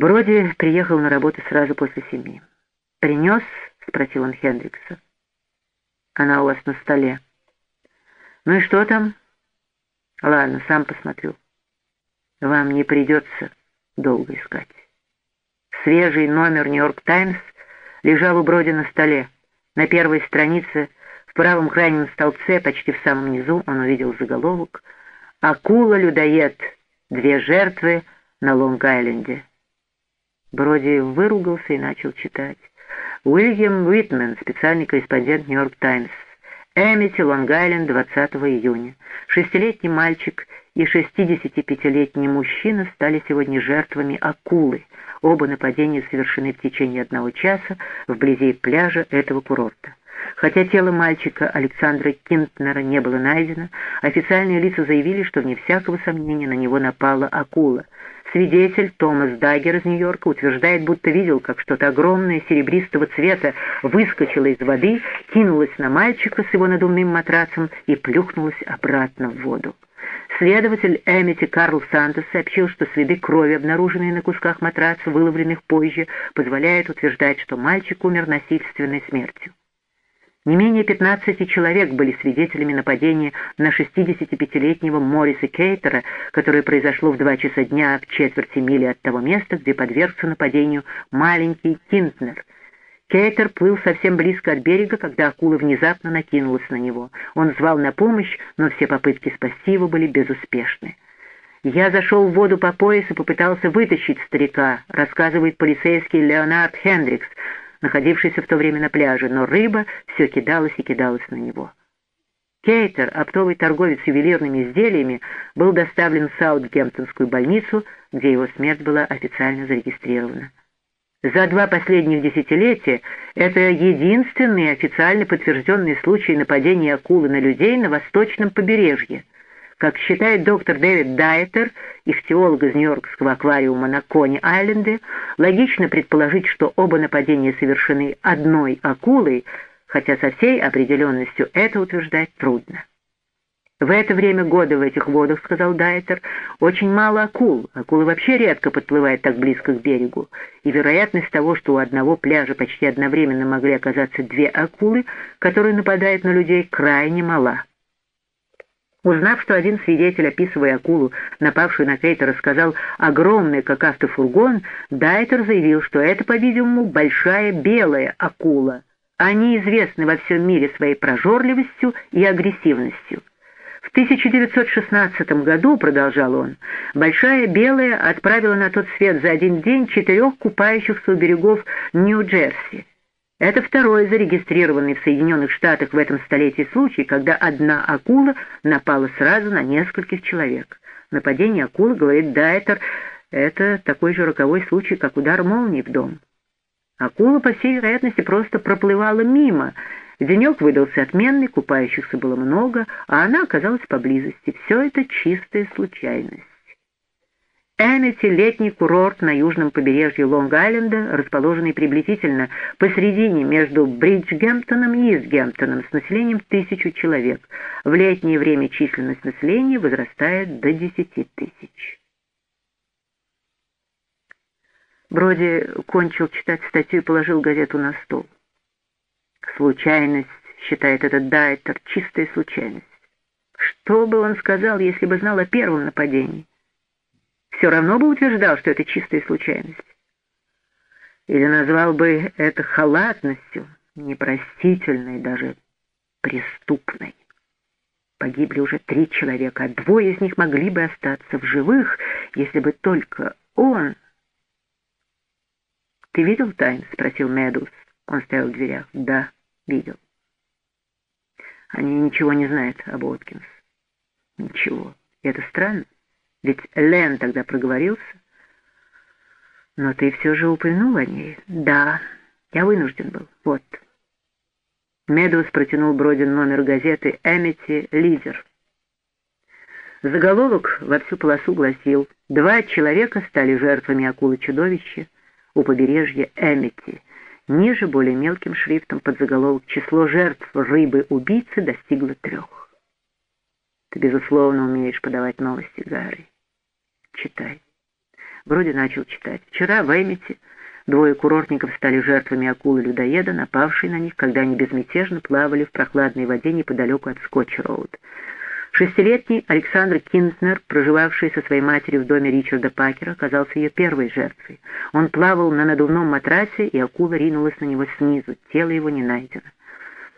Броди приехал на работу сразу после семи. «Принес?» — спросил он Хендрикса. «Она у вас на столе». «Ну и что там?» «Ладно, сам посмотрю. Вам не придется долго искать». Свежий номер «Нью-Йорк Таймс» лежал у Броди на столе. На первой странице, в правом крайнем столбце, почти в самом низу, он увидел заголовок «Акула-людоед. Две жертвы на Лонг-Айленде». Броди выругался и начал читать. Уильям Уитмен, специальный корреспондент «Нью-Йорк Таймс». Эмити, Лонг-Айленд, 20 июня. Шестилетний мальчик и 65-летний мужчина стали сегодня жертвами акулы. Оба нападения совершены в течение одного часа вблизи пляжа этого курорта. Хотя тело мальчика Александра Кинтнера не было найдено, официальные лица заявили, что вне всякого сомнения на него напала акула. Свидетель Томас Даггер из Нью-Йорка утверждает, будто видел, как что-то огромное серебристого цвета выскочило из воды, кинулось на мальчика с его надувным матрацем и плюхнулось обратно в воду. Следователь Эмити Карл Сантос сообщил, что следы крови, обнаруженные на кусках матраца, выловленных позже, позволяют утверждать, что мальчик умер насильственной смертью. Не менее 15 человек были свидетелями нападения на 65-летнего Морриса Кейтера, которое произошло в 2 часа дня в четверти мили от того места, где подвергся нападению маленький Кинтнер. Кейтер плыл совсем близко от берега, когда акула внезапно накинулась на него. Он звал на помощь, но все попытки спасти его были безуспешны. «Я зашел в воду по пояс и попытался вытащить старика», рассказывает полицейский Леонард Хендрикс, находившийся в то время на пляже, но рыба все кидалась и кидалась на него. Кейтер, оптовый торговец ювелирными изделиями, был доставлен в Саутгемптонскую больницу, где его смерть была официально зарегистрирована. За два последних десятилетия это единственный официально подтвержденный случай нападения акулы на людей на восточном побережье – как считает доктор Дэвид Дайтер, ихтиолог из Нью-Йоркского аквариума на Кони-Айленде, логично предположить, что оба нападения совершены одной акулой, хотя со всей определенностью это утверждать трудно. В это время года в этих водах, сказал Дайтер, очень мало акул. Акулы вообще редко подплывают так близко к берегу. И вероятность того, что у одного пляжа почти одновременно могли оказаться две акулы, которые нападают на людей, крайне мала. Узнав, что один свидетель, описывая акулу, напавшую на Кейтера, сказал «огромный, как автофургон», Дайтер заявил, что это, по-видимому, большая белая акула. Они известны во всем мире своей прожорливостью и агрессивностью. В 1916 году, продолжал он, Большая Белая отправила на тот свет за один день четырех купающихся у берегов Нью-Джерси. Это второй зарегистрированный в Соединенных Штатах в этом столетии случай, когда одна акула напала сразу на нескольких человек. Нападение акулы, говорит Дайтер, это такой же роковой случай, как удар молнии в дом. Акула, по всей вероятности, просто проплывала мимо. Денек выдался отменный, купающихся было много, а она оказалась поблизости. Все это чистая случайность. Эмити — летний курорт на южном побережье Лонг-Айленда, расположенный приблизительно посредине между Бриджгемптоном и Истгемптоном с населением тысячу человек. В летнее время численность населения возрастает до десяти тысяч. Броди кончил читать статью и положил газету на стол. Случайность, считает этот Дайтер, чистая случайность. Что бы он сказал, если бы знал о первом нападении? Все равно бы утверждал, что это чистая случайность. Или назвал бы это халатностью, непростительной, даже преступной. Погибли уже три человека, а двое из них могли бы остаться в живых, если бы только он... «Ты видел Таймс?» — спросил Медус. Он стоял в дверях. «Да, видел». Они ничего не знают об Уоткинс. Ничего. И это странно. Ведь Лен тогда проговорился. Но ты все же упомянул о ней. Да, я вынужден был. Вот. Медус протянул Бродин номер газеты «Эмити Лизер». Заголовок во всю полосу гласил «Два человека стали жертвами акулы-чудовища у побережья Эмити». Ниже, более мелким шрифтом, под заголовок «Число жертв рыбы-убийцы достигло трех». Ты, безусловно, умеешь подавать новости, Гарри. Читай. Вроде начал читать. Вчера в Эмити двое курортников стали жертвами акулы-людоеда, напавшей на них, когда они безмятежно плавали в прохладной воде неподалеку от Скотч-Роуд. Шестилетний Александр Кинтнер, проживавший со своей матерью в доме Ричарда Пакера, оказался ее первой жертвой. Он плавал на надувном матрасе, и акула ринулась на него снизу. Тело его не найдено.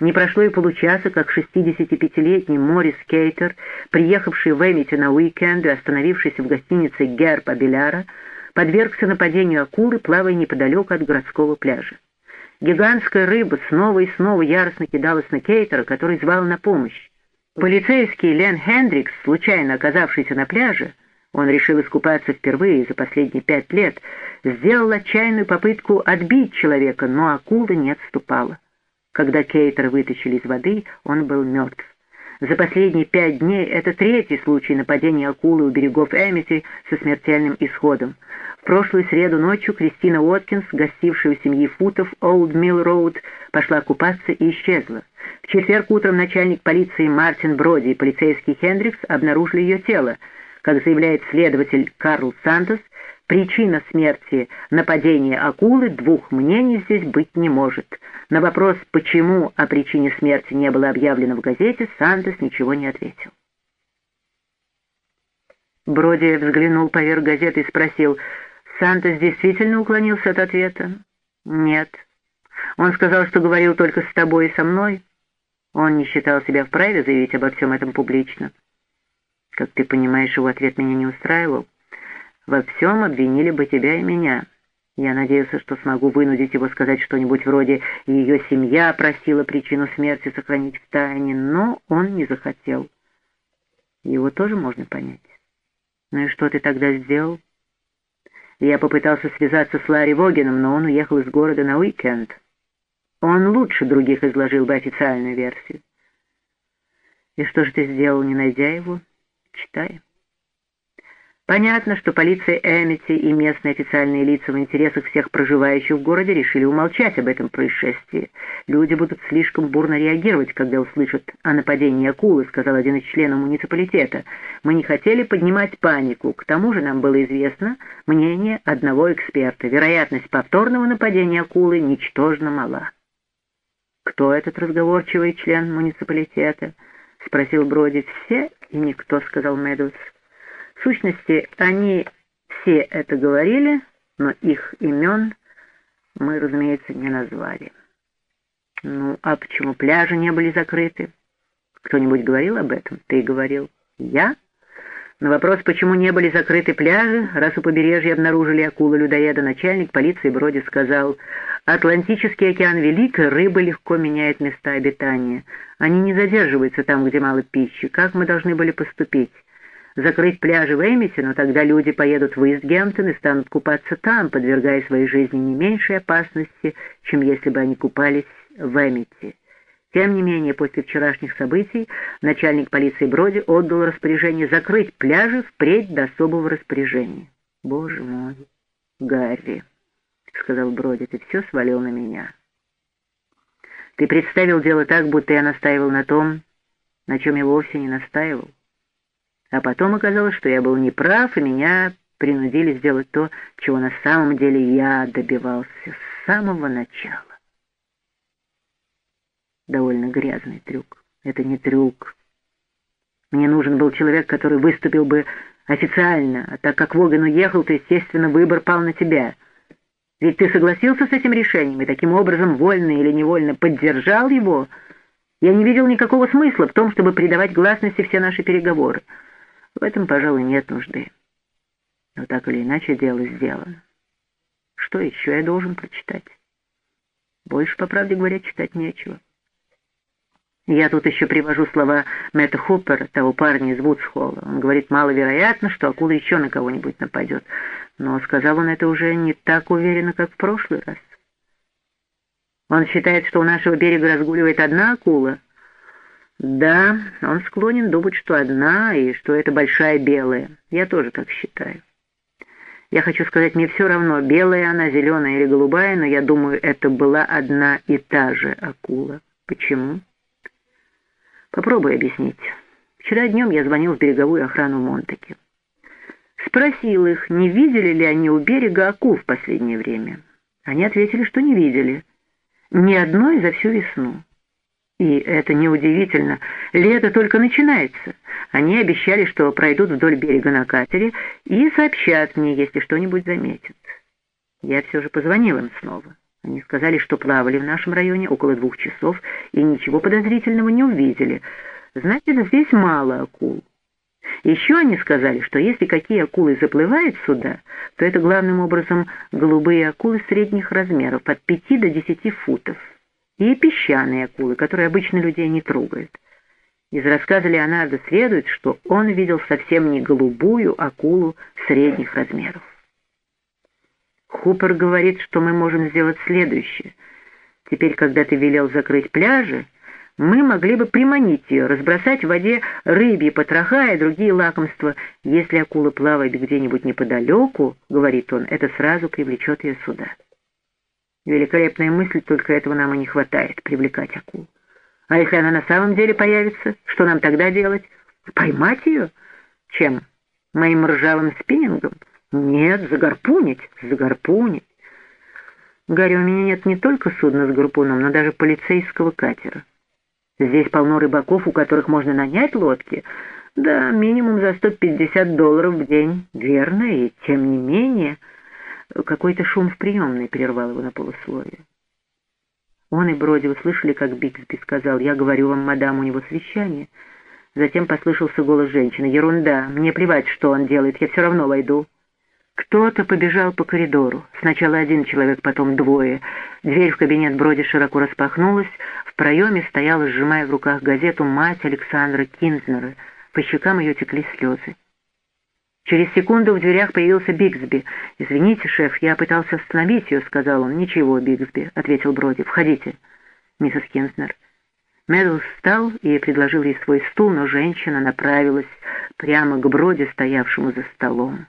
Не прошло и получаса, как 65-летний Морис Кейтер, приехавший в Эмити на уикенд и остановившийся в гостинице Герб Абеляра, подвергся нападению акулы, плавая неподалеку от городского пляжа. Гигантская рыба снова и снова яростно кидалась на Кейтера, который звал на помощь. Полицейский Лен Хендрикс, случайно оказавшийся на пляже, он решил искупаться впервые за последние пять лет, сделал отчаянную попытку отбить человека, но акула не отступала. Когда Кейтер вытащили из воды, он был мертв. За последние пять дней это третий случай нападения акулы у берегов Эмити со смертельным исходом. В прошлую среду ночью Кристина Уоткинс, гостившая у семьи Футов Олд Милл Роуд, пошла купаться и исчезла. В четверг утром начальник полиции Мартин Броди и полицейский Хендрикс обнаружили ее тело. Как заявляет следователь Карл Сантос, причина смерти нападения акулы двух мнений здесь быть не может. На вопрос, почему о причине смерти не было объявлено в газете, Сантос ничего не ответил. Броди взглянул поверх газеты и спросил, «Сантос действительно уклонился от ответа?» «Нет. Он сказал, что говорил только с тобой и со мной». Он не считал себя вправе заявить обо всем этом публично. Как ты понимаешь, его ответ меня не устраивал. Во всем обвинили бы тебя и меня. Я надеялся, что смогу вынудить его сказать что-нибудь вроде «ее семья просила причину смерти сохранить в тайне», но он не захотел. Его тоже можно понять. Ну и что ты тогда сделал? Я попытался связаться с Ларри Вогином, но он уехал из города на уикенд. Он лучше других изложил бы официальную версию. И что же ты сделал, не найдя его? Читай. Понятно, что полиция Эмити и местные официальные лица в интересах всех проживающих в городе решили умолчать об этом происшествии. Люди будут слишком бурно реагировать, когда услышат о нападении акулы, сказал один из членов муниципалитета. Мы не хотели поднимать панику. К тому же нам было известно мнение одного эксперта. Вероятность повторного нападения акулы ничтожно мала. «Кто этот разговорчивый член муниципалитета?» — спросил Броди. «Все и никто», — сказал Медус. В сущности, они все это говорили, но их имен мы, разумеется, не назвали. «Ну, а почему пляжи не были закрыты?» «Кто-нибудь говорил об этом?» «Ты говорил». «Я?» На вопрос, почему не были закрыты пляжи, раз у побережья обнаружили акулы-людоеда, начальник полиции Броди сказал, «Атлантический океан велик, рыбы легко меняют места обитания. Они не задерживаются там, где мало пищи. Как мы должны были поступить? Закрыть пляжи в Эмити, но тогда люди поедут в Истгемптон и станут купаться там, подвергая своей жизни не меньшей опасности, чем если бы они купались в Эмити». Тем не менее, после вчерашних событий начальник полиции Броди отдал распоряжение закрыть пляжи впредь до особого распоряжения. «Боже мой, Гарри!» — сказал Броди, — «ты все свалил на меня. Ты представил дело так, будто я настаивал на том, на чем я вовсе не настаивал. А потом оказалось, что я был неправ, и меня принудили сделать то, чего на самом деле я добивался с самого начала довольно грязный трюк. Это не трюк. Мне нужен был человек, который выступил бы официально, а так как Воган уехал, то, естественно, выбор пал на тебя. Ведь ты согласился с этим решением и таким образом, вольно или невольно, поддержал его. Я не видел никакого смысла в том, чтобы придавать гласности все наши переговоры. В этом, пожалуй, нет нужды. Но так или иначе дело сделано. Что еще я должен прочитать? Больше, по правде говоря, читать нечего. Я тут еще привожу слова Мэтта Хуппера, того парня из Вудсхолла. Он говорит, маловероятно, что акула еще на кого-нибудь нападет. Но сказал он это уже не так уверенно, как в прошлый раз. Он считает, что у нашего берега разгуливает одна акула. Да, он склонен думать, что одна, и что это большая белая. Я тоже так считаю. Я хочу сказать, мне все равно, белая она, зеленая или голубая, но я думаю, это была одна и та же акула. Почему? Попробуй объяснить. Вчера днем я звонил в береговую охрану Монтеки. Спросил их, не видели ли они у берега акул в последнее время. Они ответили, что не видели. Ни одной за всю весну. И это неудивительно. Лето только начинается. Они обещали, что пройдут вдоль берега на катере и сообщат мне, если что-нибудь заметят. Я все же позвонил им снова. Они сказали, что плавали в нашем районе около двух часов и ничего подозрительного не увидели. Значит, здесь мало акул. Еще они сказали, что если какие акулы заплывают сюда, то это главным образом голубые акулы средних размеров, от 5 до 10 футов, и песчаные акулы, которые обычно людей не трогают. Из рассказа Леонардо следует, что он видел совсем не голубую акулу средних размеров. Хупер говорит, что мы можем сделать следующее. Теперь, когда ты велел закрыть пляжи, мы могли бы приманить ее, разбросать в воде рыбьи потроха и другие лакомства. Если акула плавает где-нибудь неподалеку, — говорит он, — это сразу привлечет ее сюда. Великолепная мысль, только этого нам и не хватает — привлекать акул. А если она на самом деле появится, что нам тогда делать? Поймать ее? Чем? Моим ржавым спиннингом? Нет, загарпунить, загарпунить. Гарри, у меня нет не только судна с гарпуном, но даже полицейского катера. Здесь полно рыбаков, у которых можно нанять лодки. Да, минимум за 150 долларов в день. Верно, и тем не менее... Какой-то шум в приемной прервал его на полусловие. Он и Броди услышали, как Биксби сказал, «Я говорю вам, мадам, у него совещание». Затем послышался голос женщины. «Ерунда, мне плевать, что он делает, я все равно войду». Кто-то побежал по коридору. Сначала один человек, потом двое. Дверь в кабинет Броди широко распахнулась. В проеме стояла, сжимая в руках газету, мать Александра Кинзнера. По щекам ее текли слезы. Через секунду в дверях появился Бигсби. «Извините, шеф, я пытался остановить ее», — сказал он. «Ничего, Бигсби», — ответил Броди. «Входите, миссис Кинзнер». Медлс встал и предложил ей свой стул, но женщина направилась прямо к Броди, стоявшему за столом.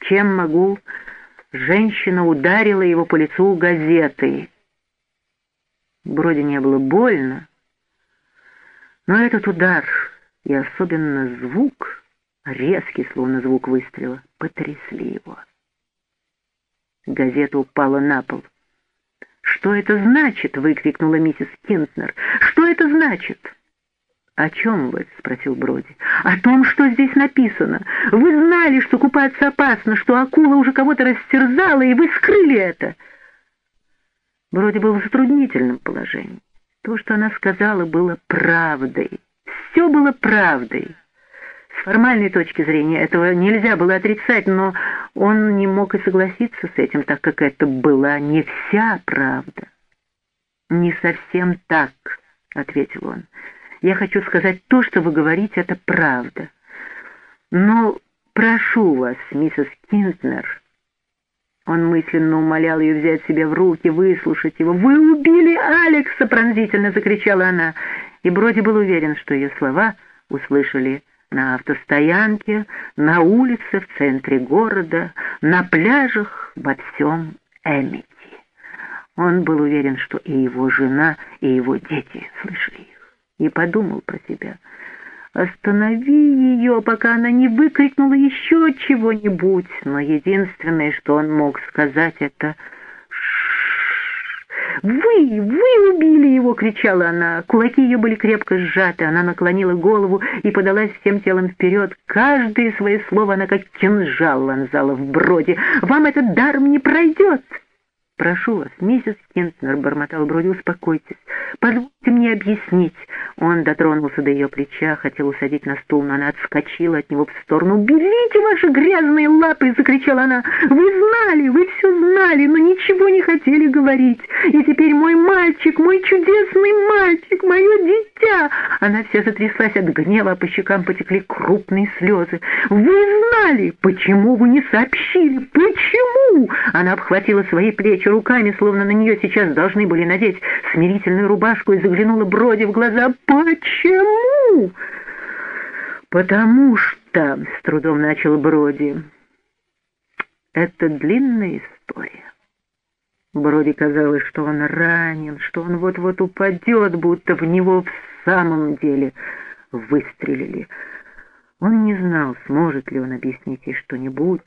Чем могу? Женщина ударила его по лицу газетой. Вроде не было больно, но этот удар и особенно звук, резкий, словно звук выстрела, потрясли его. Газета упала на пол. «Что это значит?» — выкрикнула миссис Кинтнер. «Что это значит?» «О чем вы?» — спросил Броди. «О том, что здесь написано. Вы знали, что купаться опасно, что акула уже кого-то растерзала, и вы скрыли это». Броди был в затруднительном положении. То, что она сказала, было правдой. Все было правдой. Формальной точки зрения этого нельзя было отрицать, но он не мог и согласиться с этим, так как это была не вся правда. «Не совсем так», — ответил он. Я хочу сказать, то, что вы говорите, это правда. Но прошу вас, миссис Кинтнер, он мысленно умолял ее взять себя в руки, выслушать его. «Вы убили Алекса!» — пронзительно закричала она. И Броди был уверен, что ее слова услышали на автостоянке, на улице, в центре города, на пляжах, во всем Эмити. Он был уверен, что и его жена, и его дети слышали их и подумал про себя. «Останови ее, пока она не выкрикнула еще чего-нибудь!» Но единственное, что он мог сказать, это «Вы! Вы убили его!» — кричала она. Кулаки ее были крепко сжаты. Она наклонила голову и подалась всем телом вперед. Каждое свое слово она как кинжал ланзала в броде. «Вам этот дарм не пройдет!» «Прошу вас, миссис Кентнер», — бормотал Броди, — «успокойтесь. Позвольте мне объяснить». Он дотронулся до ее плеча, хотел усадить на стул, но она отскочила от него в сторону. «Берите ваши грязные лапы!» — закричала она. «Вы знали, вы все знали, но ничего не хотели говорить. И теперь мой мальчик, мой чудесный мальчик, мое дитя!» Она вся затряслась от гнева, по щекам потекли крупные слезы. «Вы знали! Почему вы не сообщили? Почему?» Она обхватила свои плечи руками, словно на нее сейчас должны были надеть смирительную рубашку, и заглянула Броди в глаза. «Почему?» «Потому что...» — с трудом начал Броди. «Это длинная история». Броди казалось, что он ранен, что он вот-вот упадет, будто в него в самом деле выстрелили. Он не знал, сможет ли он объяснить ей что-нибудь,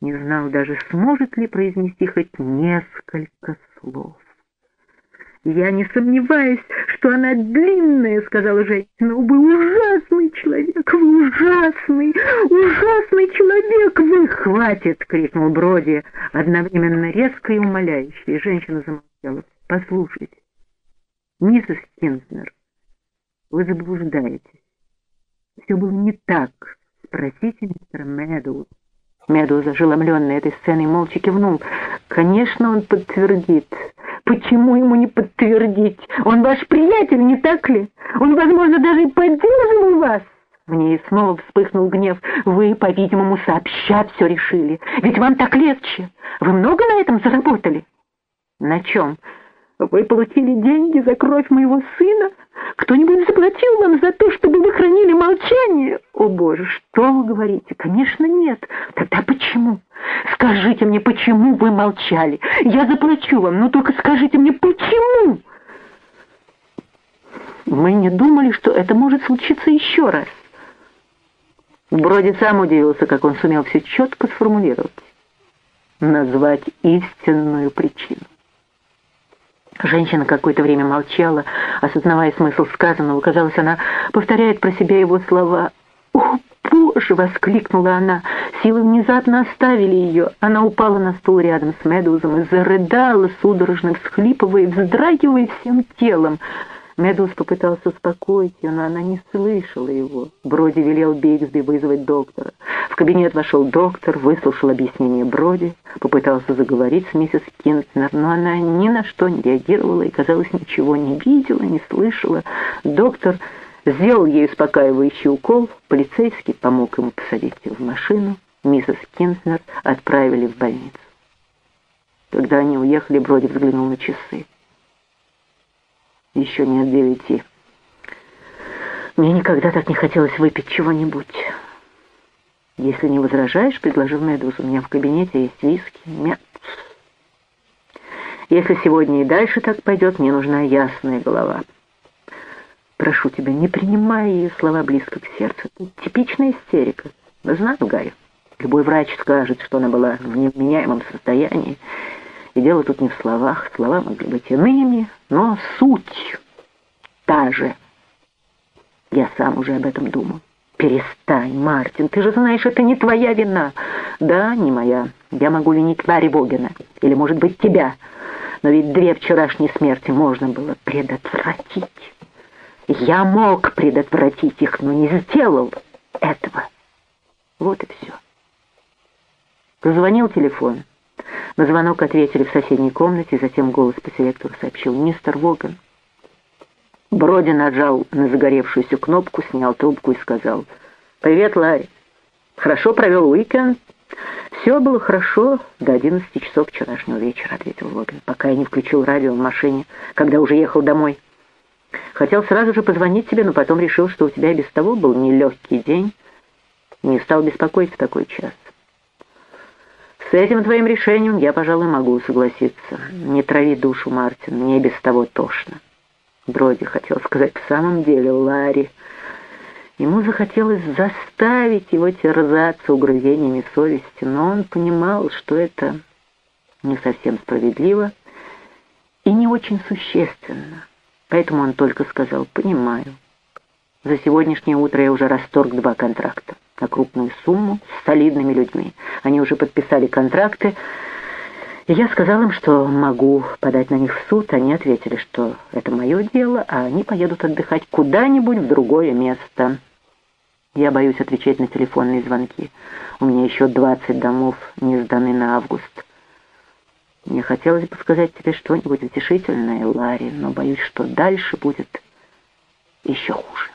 не знал даже, сможет ли произнести хоть несколько слов. «Я не сомневаюсь, что она длинная», — сказала женщина. «Вы ужасный человек, вы ужасный, ужасный человек, вы хватит!» — крикнул Броди, одновременно резко и умоляюще. женщина замолчала. «Послушайте, миссис Кинзнер, вы заблуждаетесь. Все было не так. Спросите мистера Мэдоуз». Медуз, ошеломленный этой сценой, молча кивнул. «Конечно, он подтвердит. Почему ему не подтвердить? Он ваш приятель, не так ли? Он, возможно, даже и поддерживал вас». В ней снова вспыхнул гнев. «Вы, по-видимому, сообща все решили. Ведь вам так легче. Вы много на этом заработали?» «На чем?» Вы получили деньги за кровь моего сына? Кто-нибудь заплатил вам за то, чтобы вы хранили молчание? О, Боже, что вы говорите? Конечно, нет. Тогда почему? Скажите мне, почему вы молчали? Я заплачу вам, но только скажите мне, почему? Мы не думали, что это может случиться еще раз. Броди сам удивился, как он сумел все четко сформулировать. Назвать истинную причину. Женщина какое-то время молчала, осознавая смысл сказанного. Казалось, она повторяет про себя его слова. «О, Боже!» — воскликнула она. Силы внезапно оставили ее. Она упала на стул рядом с Медузом и зарыдала, судорожно всхлипывая, вздрагивая всем телом. Медус попытался успокоить ее, но она не слышала его. Броди велел Бигсби вызвать доктора. В кабинет вошел доктор, выслушал объяснение Броди, попытался заговорить с миссис Кинтнер, но она ни на что не реагировала и, казалось, ничего не видела, не слышала. Доктор сделал ей успокаивающий укол, полицейский помог ему посадить ее в машину, миссис Кинтнер отправили в больницу. Когда они уехали, Броди взглянул на часы. Еще нет девяти. Мне никогда так не хотелось выпить чего-нибудь. Если не возражаешь, предложил Медуз, у меня в кабинете есть виски, мят. Если сегодня и дальше так пойдет, мне нужна ясная голова. Прошу тебя, не принимай ее слова близко к сердцу. Это типичная истерика. Знаю, Гарри. Любой врач скажет, что она была в невменяемом состоянии, и дело тут не в словах, слова могли быть иными, но суть та же. Я сам уже об этом думал. Перестань, Мартин, ты же знаешь, это не твоя вина. Да, не моя. Я могу винить Ларри Богена, или, может быть, тебя. Но ведь две вчерашние смерти можно было предотвратить. Я мог предотвратить их, но не сделал этого. Вот и все. Позвонил телефон. На звонок ответили в соседней комнате, затем голос по селектору сообщил «Мистер Воган». Броди нажал на загоревшуюся кнопку, снял трубку и сказал «Привет, Ларри. Хорошо провел уикенд?» «Все было хорошо до 11 часов вчерашнего вечера», — ответил Воган, пока я не включил радио в машине, когда уже ехал домой. «Хотел сразу же позвонить тебе, но потом решил, что у тебя и без того был нелегкий день. Не стал беспокоить в такой час. С этим твоим решением я, пожалуй, могу согласиться. Не трави душу, Мартин, мне без того тошно. Броди хотел сказать в самом деле Ларри. Ему захотелось заставить его терзаться угрызениями совести, но он понимал, что это не совсем справедливо и не очень существенно. Поэтому он только сказал «понимаю». За сегодняшнее утро я уже расторг два контракта на крупную сумму с солидными людьми. Они уже подписали контракты, и я сказал им, что могу подать на них в суд. Они ответили, что это мое дело, а они поедут отдыхать куда-нибудь в другое место. Я боюсь отвечать на телефонные звонки. У меня еще 20 домов не сданы на август. Мне хотелось бы сказать тебе что-нибудь утешительное, Ларри, но боюсь, что дальше будет еще хуже.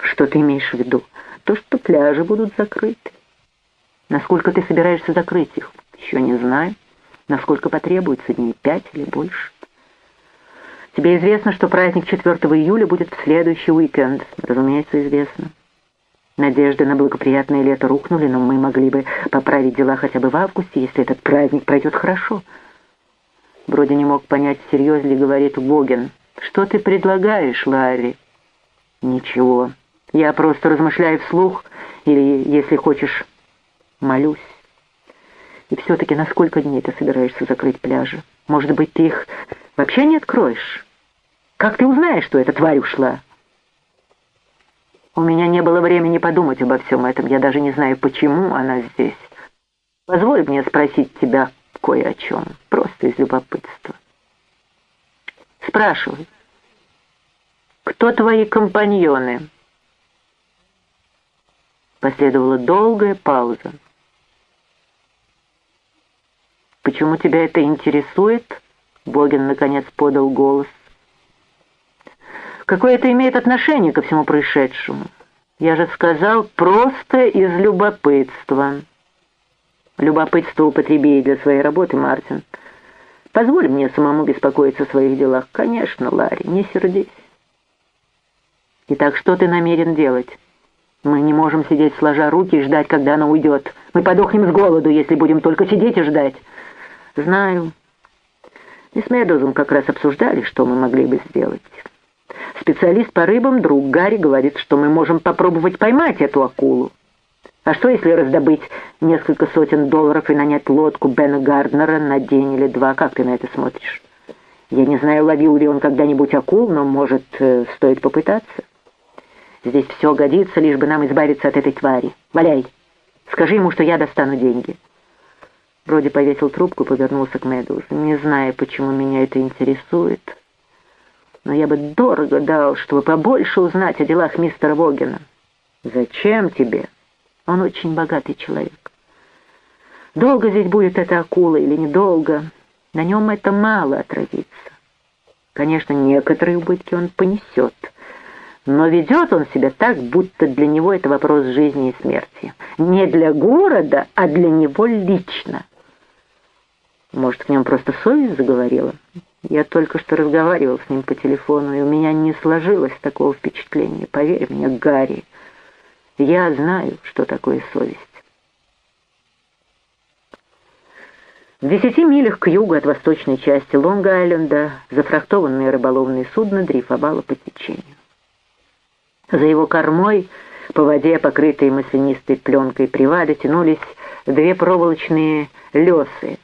Что ты имеешь в виду? То, что пляжи будут закрыты. Насколько ты собираешься закрыть их, еще не знаю. Насколько потребуется, дней пять или больше. Тебе известно, что праздник 4 июля будет в следующий уикенд. Разумеется, известно. Надежды на благоприятное лето рухнули, но мы могли бы поправить дела хотя бы в августе, если этот праздник пройдет хорошо. Вроде не мог понять, серьезно ли говорит Воген. «Что ты предлагаешь, Ларри?» «Ничего. Я просто размышляю вслух, или, если хочешь, молюсь. И все-таки на сколько дней ты собираешься закрыть пляжи? Может быть, ты их вообще не откроешь? Как ты узнаешь, что эта тварь ушла? У меня не было времени подумать обо всем этом. Я даже не знаю, почему она здесь. Позволь мне спросить тебя кое о чем, просто из любопытства. Спрашивай, кто твои компаньоны? Последовала долгая пауза. «Почему тебя это интересует?» Богин, наконец, подал голос. «Какое это имеет отношение ко всему происшедшему? Я же сказал, просто из любопытства». «Любопытство употреби для своей работы, Мартин. Позволь мне самому беспокоиться о своих делах. Конечно, Ларри, не сердись». «Итак, что ты намерен делать?» Мы не можем сидеть сложа руки и ждать, когда она уйдет. Мы подохнем с голоду, если будем только сидеть и ждать. Знаю. Мы с Медозом как раз обсуждали, что мы могли бы сделать. Специалист по рыбам, друг Гарри, говорит, что мы можем попробовать поймать эту акулу. А что, если раздобыть несколько сотен долларов и нанять лодку Бена Гарднера на день или два? Как ты на это смотришь? Я не знаю, ловил ли он когда-нибудь акул, но, может, э, стоит попытаться. Здесь все годится, лишь бы нам избавиться от этой твари. Валяй! Скажи ему, что я достану деньги». Броди повесил трубку и повернулся к Мэдоузу. «Не знаю, почему меня это интересует, но я бы дорого дал, чтобы побольше узнать о делах мистера Вогена». «Зачем тебе? Он очень богатый человек. Долго здесь будет эта акула или недолго, на нем это мало отразится. Конечно, некоторые убытки он понесет» но ведет он себя так, будто для него это вопрос жизни и смерти. Не для города, а для него лично. Может, в нем просто совесть заговорила? Я только что разговаривал с ним по телефону, и у меня не сложилось такого впечатления. Поверь мне, Гарри, я знаю, что такое совесть. В десяти милях к югу от восточной части Лонг-Айленда зафрахтованное рыболовное судно дрейфовало по течению. За его кормой, по воде, покрытой маслянистой пленкой привада, тянулись две проволочные лесы.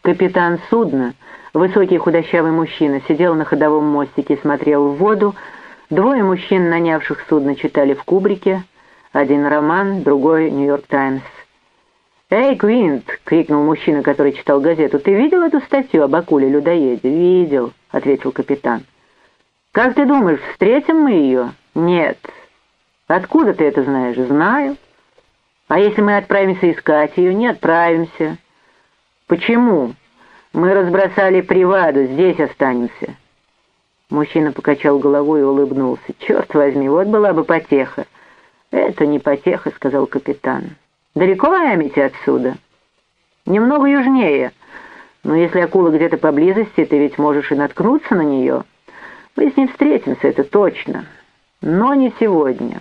Капитан судна, высокий худощавый мужчина, сидел на ходовом мостике и смотрел в воду. Двое мужчин, нанявших судно, читали в кубрике. Один роман, другой «Нью-Йорк Таймс». «Эй, Квинт!» — крикнул мужчина, который читал газету. «Ты видел эту статью об акуле-людоеде?» «Видел», — ответил капитан. «Как ты думаешь, встретим мы ее?» «Нет». «Откуда ты это знаешь?» «Знаю». «А если мы отправимся искать ее?» «Не отправимся». «Почему?» «Мы разбросали приваду, здесь останемся». Мужчина покачал головой и улыбнулся. «Черт возьми, вот была бы потеха». «Это не потеха», — сказал капитан. «Далеко Амити отсюда?» «Немного южнее. Но если акула где-то поблизости, ты ведь можешь и наткнуться на нее. Мы с ней встретимся, это точно». Но не сегодня.